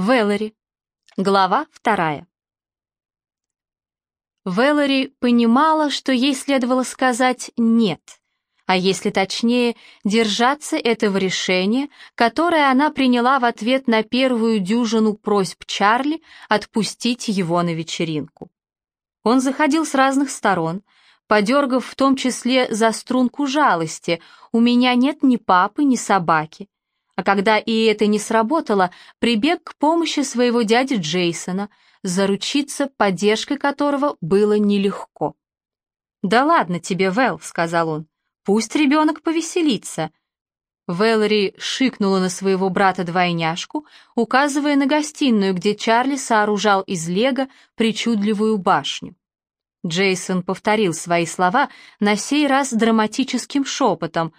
Вэллори. Глава вторая. Вэллори понимала, что ей следовало сказать «нет», а если точнее, держаться этого решения, которое она приняла в ответ на первую дюжину просьб Чарли отпустить его на вечеринку. Он заходил с разных сторон, подергав в том числе за струнку жалости «У меня нет ни папы, ни собаки», а когда и это не сработало, прибег к помощи своего дяди Джейсона, заручиться поддержкой которого было нелегко. «Да ладно тебе, Вэл», — сказал он, — «пусть ребенок повеселится». Вэллори шикнула на своего брата-двойняшку, указывая на гостиную, где Чарли сооружал из лего причудливую башню. Джейсон повторил свои слова, на сей раз драматическим шепотом,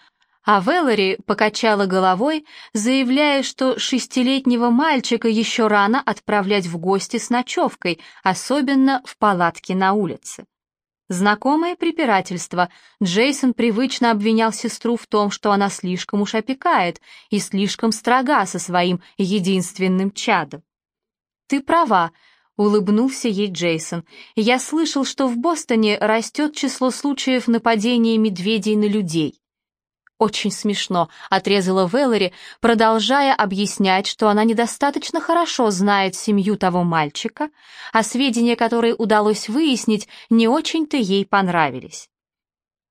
а Вэллори покачала головой, заявляя, что шестилетнего мальчика еще рано отправлять в гости с ночевкой, особенно в палатке на улице. Знакомое препирательство. Джейсон привычно обвинял сестру в том, что она слишком уж опекает и слишком строга со своим единственным чадом. «Ты права», — улыбнулся ей Джейсон. «Я слышал, что в Бостоне растет число случаев нападения медведей на людей. «Очень смешно», — отрезала Вэллори, продолжая объяснять, что она недостаточно хорошо знает семью того мальчика, а сведения, которые удалось выяснить, не очень-то ей понравились.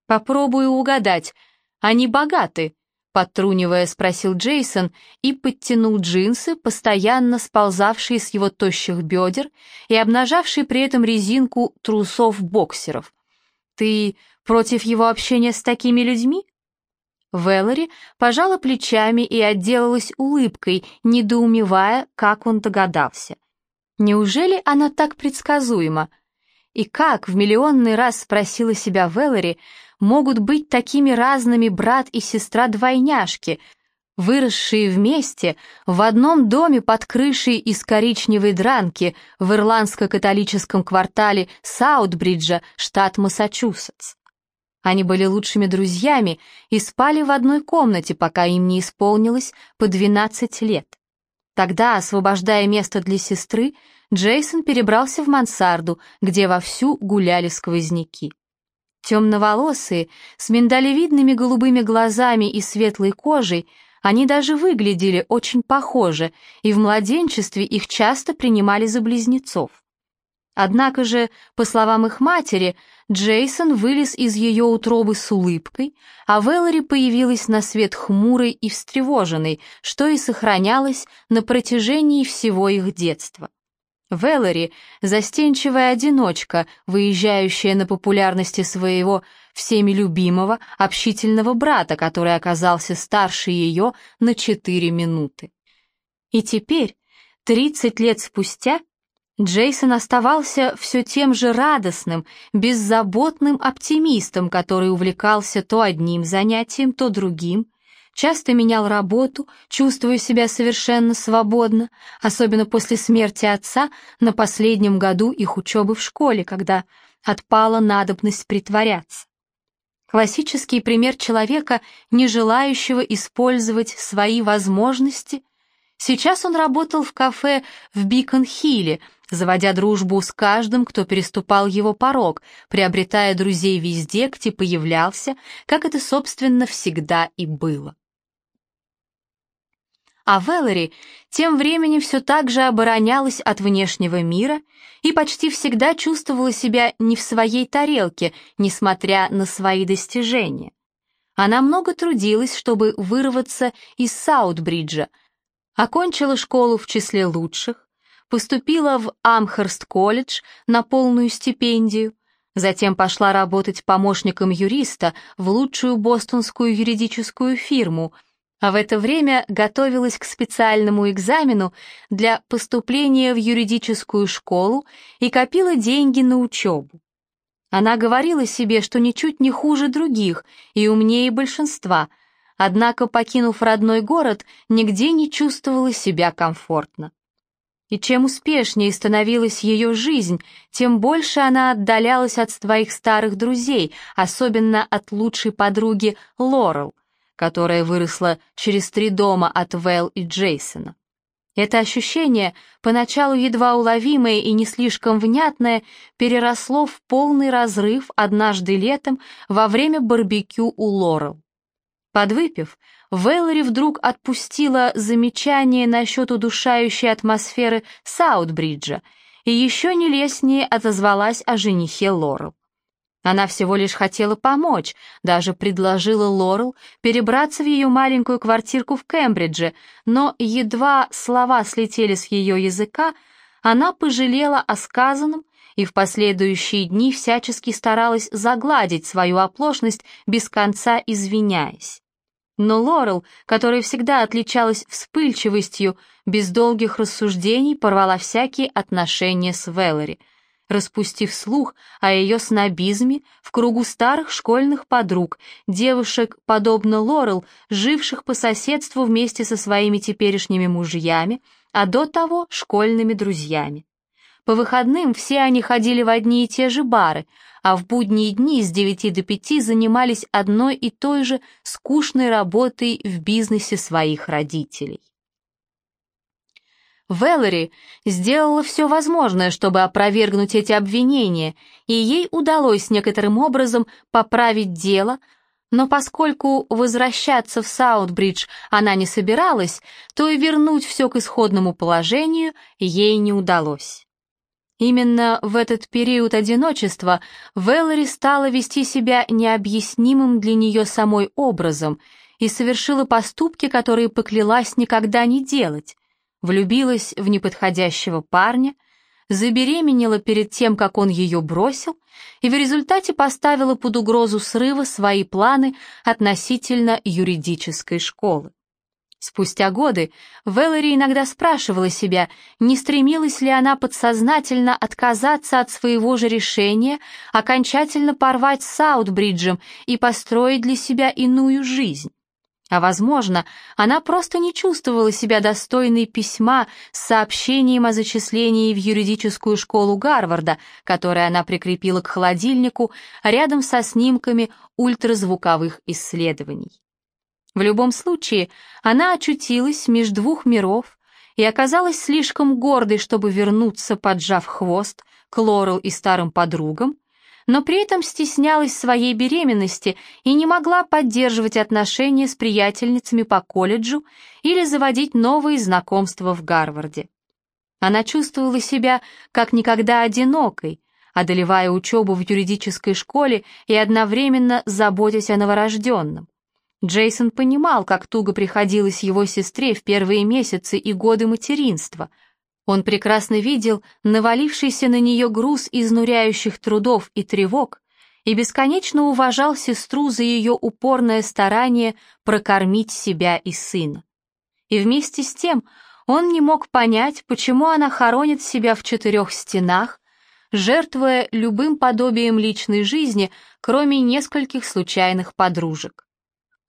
«Попробую угадать. Они богаты?» — подтрунивая спросил Джейсон и подтянул джинсы, постоянно сползавшие с его тощих бедер и обнажавшие при этом резинку трусов-боксеров. «Ты против его общения с такими людьми?» Вэллори пожала плечами и отделалась улыбкой, недоумевая, как он догадался. Неужели она так предсказуема? И как, в миллионный раз спросила себя Вэллори, могут быть такими разными брат и сестра-двойняшки, выросшие вместе в одном доме под крышей из коричневой дранки в ирландско-католическом квартале Саутбриджа, штат Массачусетс? Они были лучшими друзьями и спали в одной комнате, пока им не исполнилось по 12 лет. Тогда, освобождая место для сестры, Джейсон перебрался в мансарду, где вовсю гуляли сквозняки. Темноволосые, с миндалевидными голубыми глазами и светлой кожей, они даже выглядели очень похоже, и в младенчестве их часто принимали за близнецов. Однако же, по словам их матери, Джейсон вылез из ее утробы с улыбкой, а Вэллори появилась на свет хмурой и встревоженной, что и сохранялось на протяжении всего их детства. Вэллори — застенчивая одиночка, выезжающая на популярности своего всеми любимого общительного брата, который оказался старше ее на четыре минуты. И теперь, тридцать лет спустя, Джейсон оставался все тем же радостным, беззаботным оптимистом, который увлекался то одним занятием, то другим, часто менял работу, чувствуя себя совершенно свободно, особенно после смерти отца на последнем году их учебы в школе, когда отпала надобность притворяться. Классический пример человека, не желающего использовать свои возможности. Сейчас он работал в кафе в Бикон-Хилле, заводя дружбу с каждым, кто переступал его порог, приобретая друзей везде, где появлялся, как это, собственно, всегда и было. А Вэллори тем временем все так же оборонялась от внешнего мира и почти всегда чувствовала себя не в своей тарелке, несмотря на свои достижения. Она много трудилась, чтобы вырваться из Саутбриджа, окончила школу в числе лучших, поступила в Амхерст-колледж на полную стипендию, затем пошла работать помощником юриста в лучшую бостонскую юридическую фирму, а в это время готовилась к специальному экзамену для поступления в юридическую школу и копила деньги на учебу. Она говорила себе, что ничуть не хуже других и умнее большинства, однако, покинув родной город, нигде не чувствовала себя комфортно. И чем успешнее становилась ее жизнь, тем больше она отдалялась от своих старых друзей, особенно от лучшей подруги Лорел, которая выросла через три дома от Вэл и Джейсона. Это ощущение, поначалу едва уловимое и не слишком внятное, переросло в полный разрыв однажды летом во время барбекю у Лорел. Подвыпив, Вэллори вдруг отпустила замечание насчет удушающей атмосферы Саутбриджа и еще не лестнее отозвалась о женихе Лорел. Она всего лишь хотела помочь, даже предложила Лорел перебраться в ее маленькую квартирку в Кембридже, но едва слова слетели с ее языка, она пожалела о сказанном и в последующие дни всячески старалась загладить свою оплошность, без конца извиняясь. Но Лорел, которая всегда отличалась вспыльчивостью, без долгих рассуждений порвала всякие отношения с Веллори — распустив слух о ее снобизме в кругу старых школьных подруг, девушек, подобно Лорел, живших по соседству вместе со своими теперешними мужьями, а до того школьными друзьями. По выходным все они ходили в одни и те же бары, а в будние дни с 9 до 5 занимались одной и той же скучной работой в бизнесе своих родителей. Вэллори сделала все возможное, чтобы опровергнуть эти обвинения, и ей удалось некоторым образом поправить дело, но поскольку возвращаться в Саутбридж она не собиралась, то и вернуть все к исходному положению ей не удалось. Именно в этот период одиночества Вэллори стала вести себя необъяснимым для нее самой образом и совершила поступки, которые поклялась никогда не делать, влюбилась в неподходящего парня, забеременела перед тем, как он ее бросил, и в результате поставила под угрозу срыва свои планы относительно юридической школы. Спустя годы Вэллори иногда спрашивала себя, не стремилась ли она подсознательно отказаться от своего же решения, окончательно порвать с Саутбриджем и построить для себя иную жизнь. А возможно, она просто не чувствовала себя достойной письма с сообщением о зачислении в юридическую школу Гарварда, которое она прикрепила к холодильнику рядом со снимками ультразвуковых исследований. В любом случае, она очутилась между двух миров и оказалась слишком гордой, чтобы вернуться, поджав хвост, к Лорел и старым подругам, но при этом стеснялась своей беременности и не могла поддерживать отношения с приятельницами по колледжу или заводить новые знакомства в Гарварде. Она чувствовала себя как никогда одинокой, одолевая учебу в юридической школе и одновременно заботясь о новорожденном. Джейсон понимал, как туго приходилось его сестре в первые месяцы и годы материнства — он прекрасно видел навалившийся на нее груз изнуряющих трудов и тревог и бесконечно уважал сестру за ее упорное старание прокормить себя и сына. И вместе с тем он не мог понять, почему она хоронит себя в четырех стенах, жертвуя любым подобием личной жизни, кроме нескольких случайных подружек.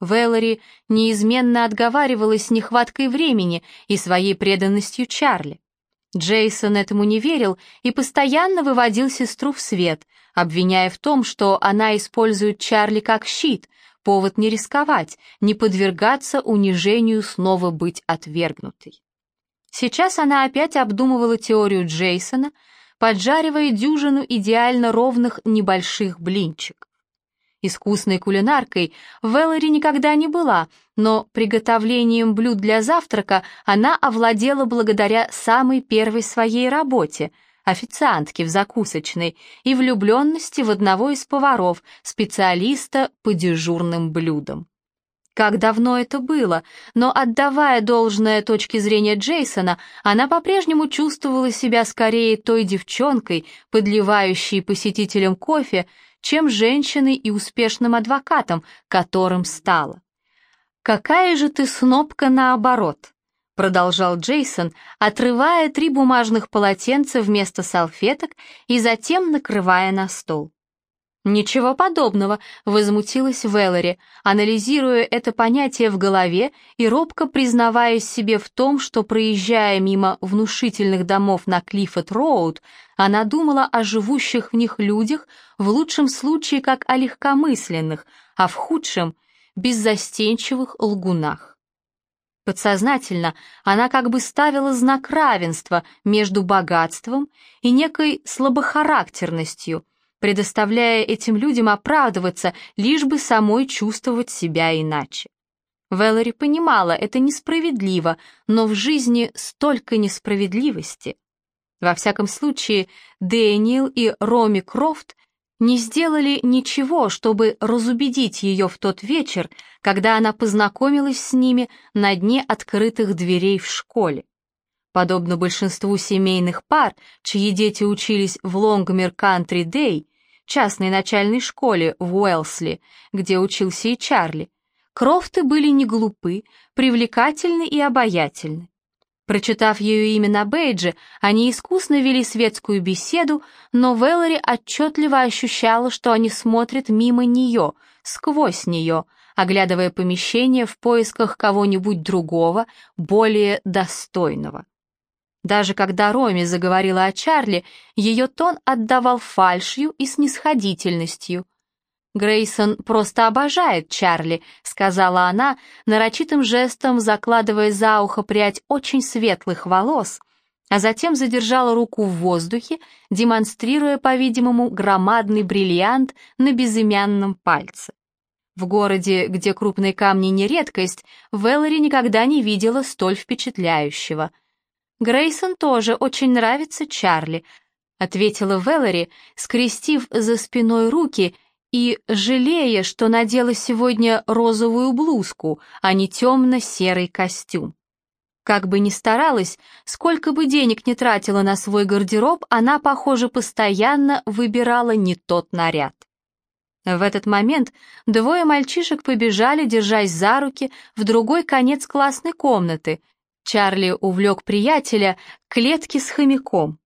Вэллори неизменно отговаривалась нехваткой времени и своей преданностью Чарли. Джейсон этому не верил и постоянно выводил сестру в свет, обвиняя в том, что она использует Чарли как щит, повод не рисковать, не подвергаться унижению снова быть отвергнутой. Сейчас она опять обдумывала теорию Джейсона, поджаривая дюжину идеально ровных небольших блинчиков. Искусной кулинаркой Вэллори никогда не была, но приготовлением блюд для завтрака она овладела благодаря самой первой своей работе — официантке в закусочной и влюбленности в одного из поваров, специалиста по дежурным блюдам. Как давно это было, но отдавая должное точке зрения Джейсона, она по-прежнему чувствовала себя скорее той девчонкой, подливающей посетителям кофе, чем женщиной и успешным адвокатом, которым стала. «Какая же ты снопка наоборот», — продолжал Джейсон, отрывая три бумажных полотенца вместо салфеток и затем накрывая на стол. «Ничего подобного», — возмутилась Веллори, анализируя это понятие в голове и робко признаваясь себе в том, что, проезжая мимо внушительных домов на Клиффорд-Роуд, она думала о живущих в них людях в лучшем случае как о легкомысленных, а в худшем — беззастенчивых лгунах. Подсознательно она как бы ставила знак равенства между богатством и некой слабохарактерностью, предоставляя этим людям оправдываться, лишь бы самой чувствовать себя иначе. Вэллори понимала, это несправедливо, но в жизни столько несправедливости. Во всяком случае, Дэниел и Роми Крофт не сделали ничего, чтобы разубедить ее в тот вечер, когда она познакомилась с ними на дне открытых дверей в школе. Подобно большинству семейных пар, чьи дети учились в Лонгмер Кантри Дэй, частной начальной школе в Уэлсли, где учился и Чарли, Крофты были не глупы, привлекательны и обаятельны. Прочитав ее имя на бейдже, они искусно вели светскую беседу, но Вэллори отчетливо ощущала, что они смотрят мимо нее, сквозь нее, оглядывая помещение в поисках кого-нибудь другого, более достойного. Даже когда Роми заговорила о Чарли, ее тон отдавал фальшью и снисходительностью. «Грейсон просто обожает Чарли», — сказала она, нарочитым жестом закладывая за ухо прядь очень светлых волос, а затем задержала руку в воздухе, демонстрируя, по-видимому, громадный бриллиант на безымянном пальце. В городе, где крупные камни не редкость, Вэллори никогда не видела столь впечатляющего. «Грейсон тоже очень нравится Чарли», — ответила Вэллори, скрестив за спиной руки и жалея, что надела сегодня розовую блузку, а не темно-серый костюм. Как бы ни старалась, сколько бы денег не тратила на свой гардероб, она, похоже, постоянно выбирала не тот наряд. В этот момент двое мальчишек побежали, держась за руки, в другой конец классной комнаты. Чарли увлек приятеля к клетке с хомяком.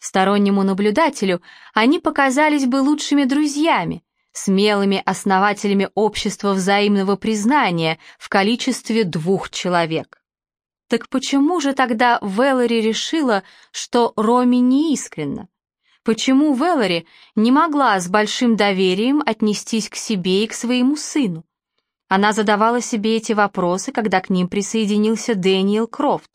Стороннему наблюдателю они показались бы лучшими друзьями, смелыми основателями общества взаимного признания в количестве двух человек. Так почему же тогда Вэллори решила, что Роми неискренна? Почему Вэллори не могла с большим доверием отнестись к себе и к своему сыну? Она задавала себе эти вопросы, когда к ним присоединился Дэниел Крофт.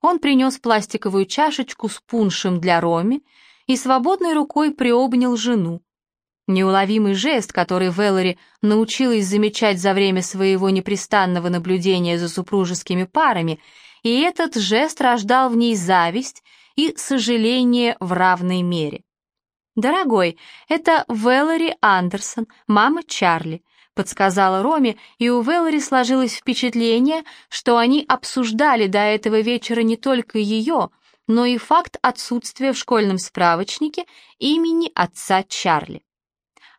Он принес пластиковую чашечку с пуншем для Роми и свободной рукой приобнял жену, Неуловимый жест, который Вэллори научилась замечать за время своего непрестанного наблюдения за супружескими парами, и этот жест рождал в ней зависть и сожаление в равной мере. «Дорогой, это Вэллори Андерсон, мама Чарли», подсказала Роме, и у Вэллори сложилось впечатление, что они обсуждали до этого вечера не только ее, но и факт отсутствия в школьном справочнике имени отца Чарли.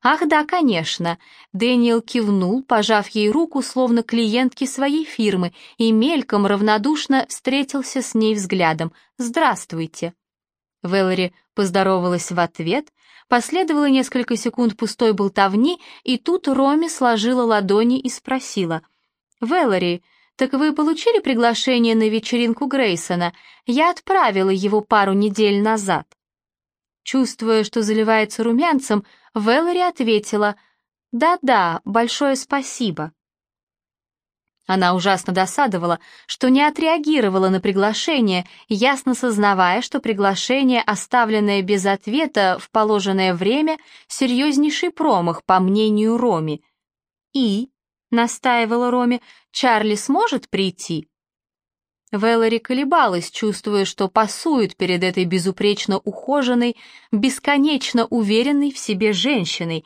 «Ах да, конечно!» Дэниел кивнул, пожав ей руку, словно клиентке своей фирмы, и мельком равнодушно встретился с ней взглядом. «Здравствуйте!» Вэллори поздоровалась в ответ, последовало несколько секунд пустой болтовни, и тут Роми сложила ладони и спросила. «Вэллори, так вы получили приглашение на вечеринку Грейсона? Я отправила его пару недель назад». Чувствуя, что заливается румянцем, Вэллори ответила «Да-да, большое спасибо». Она ужасно досадовала, что не отреагировала на приглашение, ясно сознавая, что приглашение, оставленное без ответа в положенное время, серьезнейший промах, по мнению Роми. «И?» — настаивала Роми, — «Чарли сможет прийти?» Вэллори колебалась, чувствуя, что пасует перед этой безупречно ухоженной, бесконечно уверенной в себе женщиной,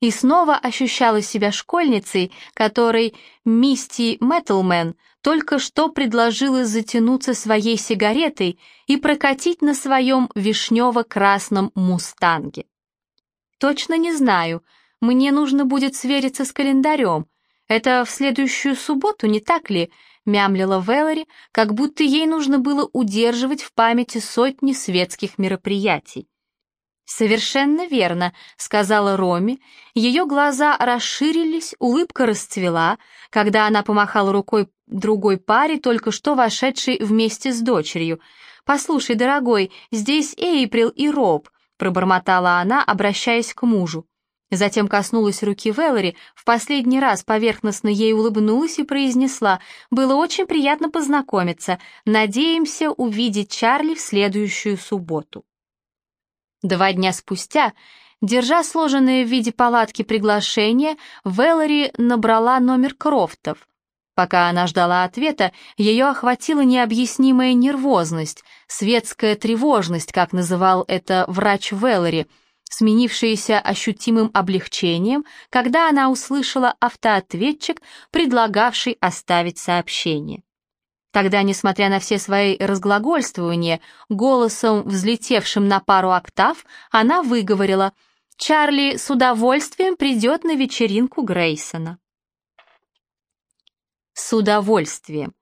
и снова ощущала себя школьницей, которой Мисти Мэтлмен только что предложила затянуться своей сигаретой и прокатить на своем вишнево-красном мустанге. «Точно не знаю. Мне нужно будет свериться с календарем. Это в следующую субботу, не так ли?» Мямлила Вэллори, как будто ей нужно было удерживать в памяти сотни светских мероприятий. «Совершенно верно», — сказала Роми. Ее глаза расширились, улыбка расцвела, когда она помахала рукой другой паре, только что вошедшей вместе с дочерью. «Послушай, дорогой, здесь Эйприл и Роб», — пробормотала она, обращаясь к мужу. Затем коснулась руки Веллори, в последний раз поверхностно ей улыбнулась и произнесла «Было очень приятно познакомиться. Надеемся увидеть Чарли в следующую субботу». Два дня спустя, держа сложенные в виде палатки приглашение, Веллори набрала номер Крофтов. Пока она ждала ответа, ее охватила необъяснимая нервозность, светская тревожность, как называл это врач Веллори — сменившееся ощутимым облегчением, когда она услышала автоответчик, предлагавший оставить сообщение. Тогда, несмотря на все свои разглагольствования, голосом, взлетевшим на пару октав, она выговорила «Чарли с удовольствием придет на вечеринку Грейсона». С удовольствием.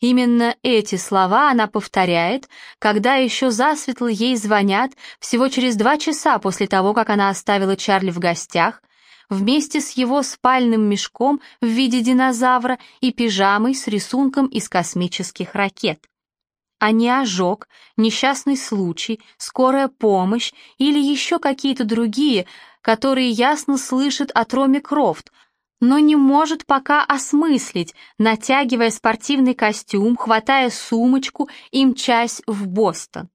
Именно эти слова она повторяет, когда еще засветло ей звонят всего через два часа после того, как она оставила Чарли в гостях, вместе с его спальным мешком в виде динозавра и пижамой с рисунком из космических ракет. А не ожог, несчастный случай, скорая помощь или еще какие-то другие, которые ясно слышит от Роми Крофт, но не может пока осмыслить, натягивая спортивный костюм, хватая сумочку и мчась в Бостон.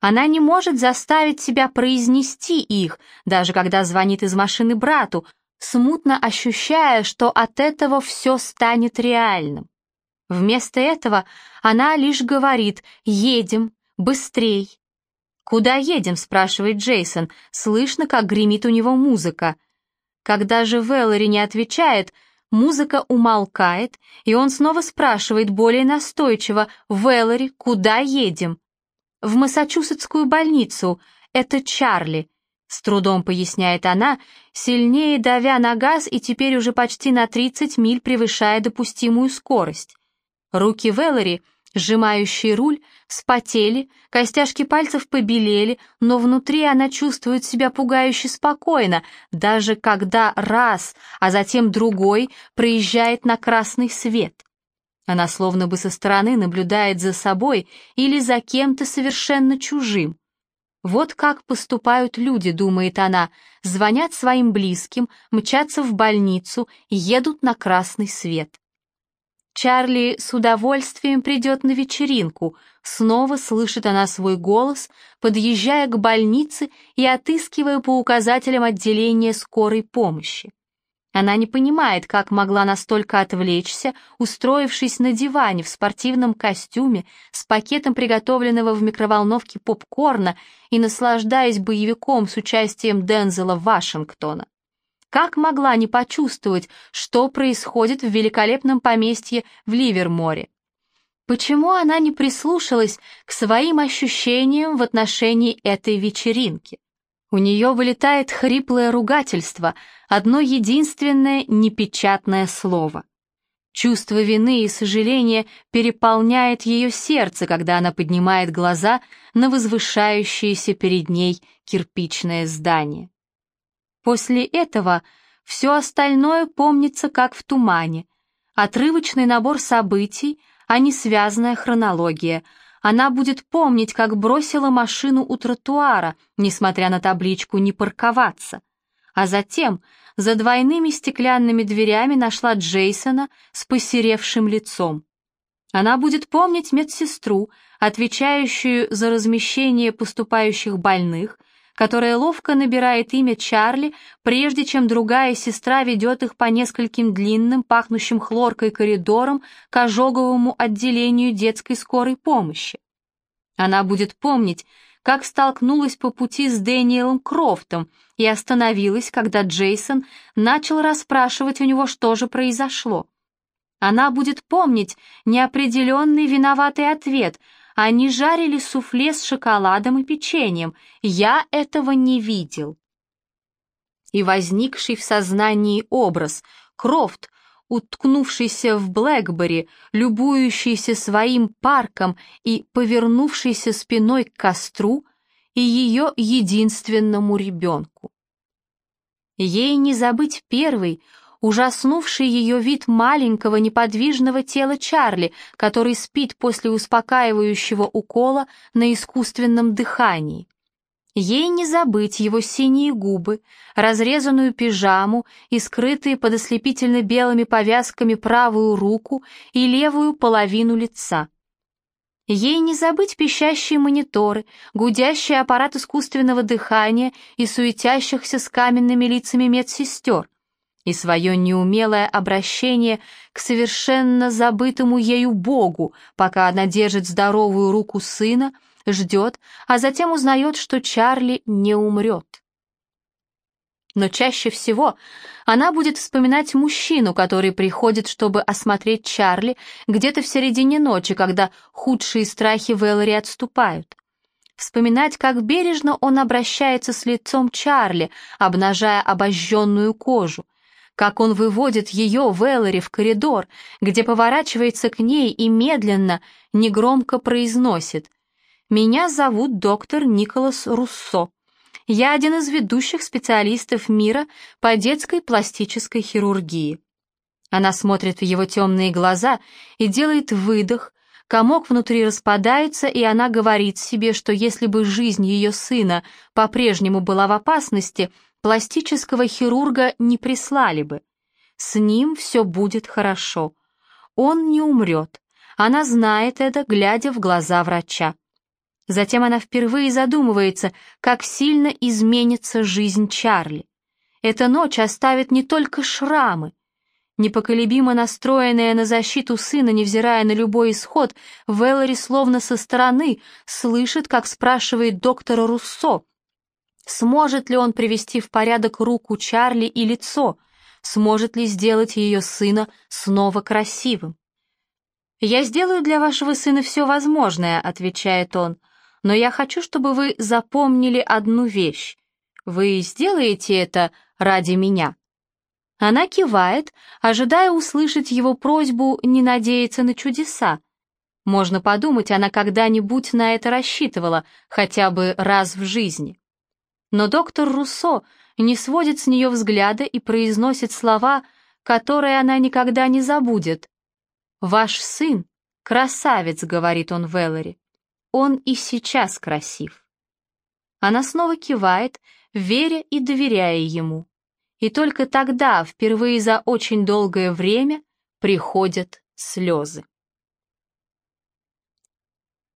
Она не может заставить себя произнести их, даже когда звонит из машины брату, смутно ощущая, что от этого все станет реальным. Вместо этого она лишь говорит «едем, быстрей». «Куда едем?» — спрашивает Джейсон. Слышно, как гремит у него музыка. Когда же Веллори не отвечает, музыка умолкает, и он снова спрашивает более настойчиво «Веллори, куда едем?» «В Массачусетскую больницу. Это Чарли», — с трудом поясняет она, сильнее давя на газ и теперь уже почти на 30 миль превышая допустимую скорость. Руки Веллори — Сжимающий руль, вспотели, костяшки пальцев побелели, но внутри она чувствует себя пугающе спокойно, даже когда раз, а затем другой проезжает на красный свет. Она словно бы со стороны наблюдает за собой или за кем-то совершенно чужим. Вот как поступают люди, думает она, звонят своим близким, мчатся в больницу, едут на красный свет. Чарли с удовольствием придет на вечеринку, снова слышит она свой голос, подъезжая к больнице и отыскивая по указателям отделения скорой помощи. Она не понимает, как могла настолько отвлечься, устроившись на диване в спортивном костюме с пакетом приготовленного в микроволновке попкорна и наслаждаясь боевиком с участием Дензела Вашингтона. Как могла не почувствовать, что происходит в великолепном поместье в Ливерморе? Почему она не прислушалась к своим ощущениям в отношении этой вечеринки? У нее вылетает хриплое ругательство, одно единственное непечатное слово. Чувство вины и сожаления переполняет ее сердце, когда она поднимает глаза на возвышающееся перед ней кирпичное здание. После этого все остальное помнится как в тумане. Отрывочный набор событий, а не связанная хронология. Она будет помнить, как бросила машину у тротуара, несмотря на табличку «не парковаться». А затем за двойными стеклянными дверями нашла Джейсона с посеревшим лицом. Она будет помнить медсестру, отвечающую за размещение поступающих больных, которая ловко набирает имя Чарли, прежде чем другая сестра ведет их по нескольким длинным, пахнущим хлоркой коридорам к ожоговому отделению детской скорой помощи. Она будет помнить, как столкнулась по пути с Дэниелом Крофтом и остановилась, когда Джейсон начал расспрашивать у него, что же произошло. Она будет помнить неопределенный виноватый ответ — они жарили суфле с шоколадом и печеньем. Я этого не видел. И возникший в сознании образ Крофт, уткнувшийся в Блэкбери, любующийся своим парком и повернувшийся спиной к костру и ее единственному ребенку. Ей не забыть первый, ужаснувший ее вид маленького неподвижного тела Чарли, который спит после успокаивающего укола на искусственном дыхании. Ей не забыть его синие губы, разрезанную пижаму и скрытые под ослепительно белыми повязками правую руку и левую половину лица. Ей не забыть пищащие мониторы, гудящий аппарат искусственного дыхания и суетящихся с каменными лицами медсестер, и свое неумелое обращение к совершенно забытому ею Богу, пока она держит здоровую руку сына, ждет, а затем узнает, что Чарли не умрет. Но чаще всего она будет вспоминать мужчину, который приходит, чтобы осмотреть Чарли где-то в середине ночи, когда худшие страхи Вэллори отступают. Вспоминать, как бережно он обращается с лицом Чарли, обнажая обожженную кожу, как он выводит ее, Вэллори, в коридор, где поворачивается к ней и медленно, негромко произносит меня зовут доктор Николас Руссо. Я один из ведущих специалистов мира по детской пластической хирургии. Она смотрит в его темные глаза и делает выдох, комок внутри распадается, и она говорит себе, что если бы жизнь ее сына по-прежнему была в опасности, пластического хирурга не прислали бы. С ним все будет хорошо. Он не умрет. Она знает это, глядя в глаза врача. Затем она впервые задумывается, как сильно изменится жизнь Чарли. Эта ночь оставит не только шрамы. Непоколебимо настроенная на защиту сына, невзирая на любой исход, Веллори словно со стороны слышит, как спрашивает доктора Руссо, сможет ли он привести в порядок руку Чарли и лицо, сможет ли сделать ее сына снова красивым. «Я сделаю для вашего сына все возможное», — отвечает он, — но я хочу, чтобы вы запомнили одну вещь. Вы сделаете это ради меня?» Она кивает, ожидая услышать его просьбу не надеяться на чудеса. Можно подумать, она когда-нибудь на это рассчитывала, хотя бы раз в жизни. Но доктор Руссо не сводит с нее взгляда и произносит слова, которые она никогда не забудет. «Ваш сын — красавец», — говорит он Веллори. Он и сейчас красив. Она снова кивает, веря и доверяя ему. И только тогда, впервые за очень долгое время, приходят слезы.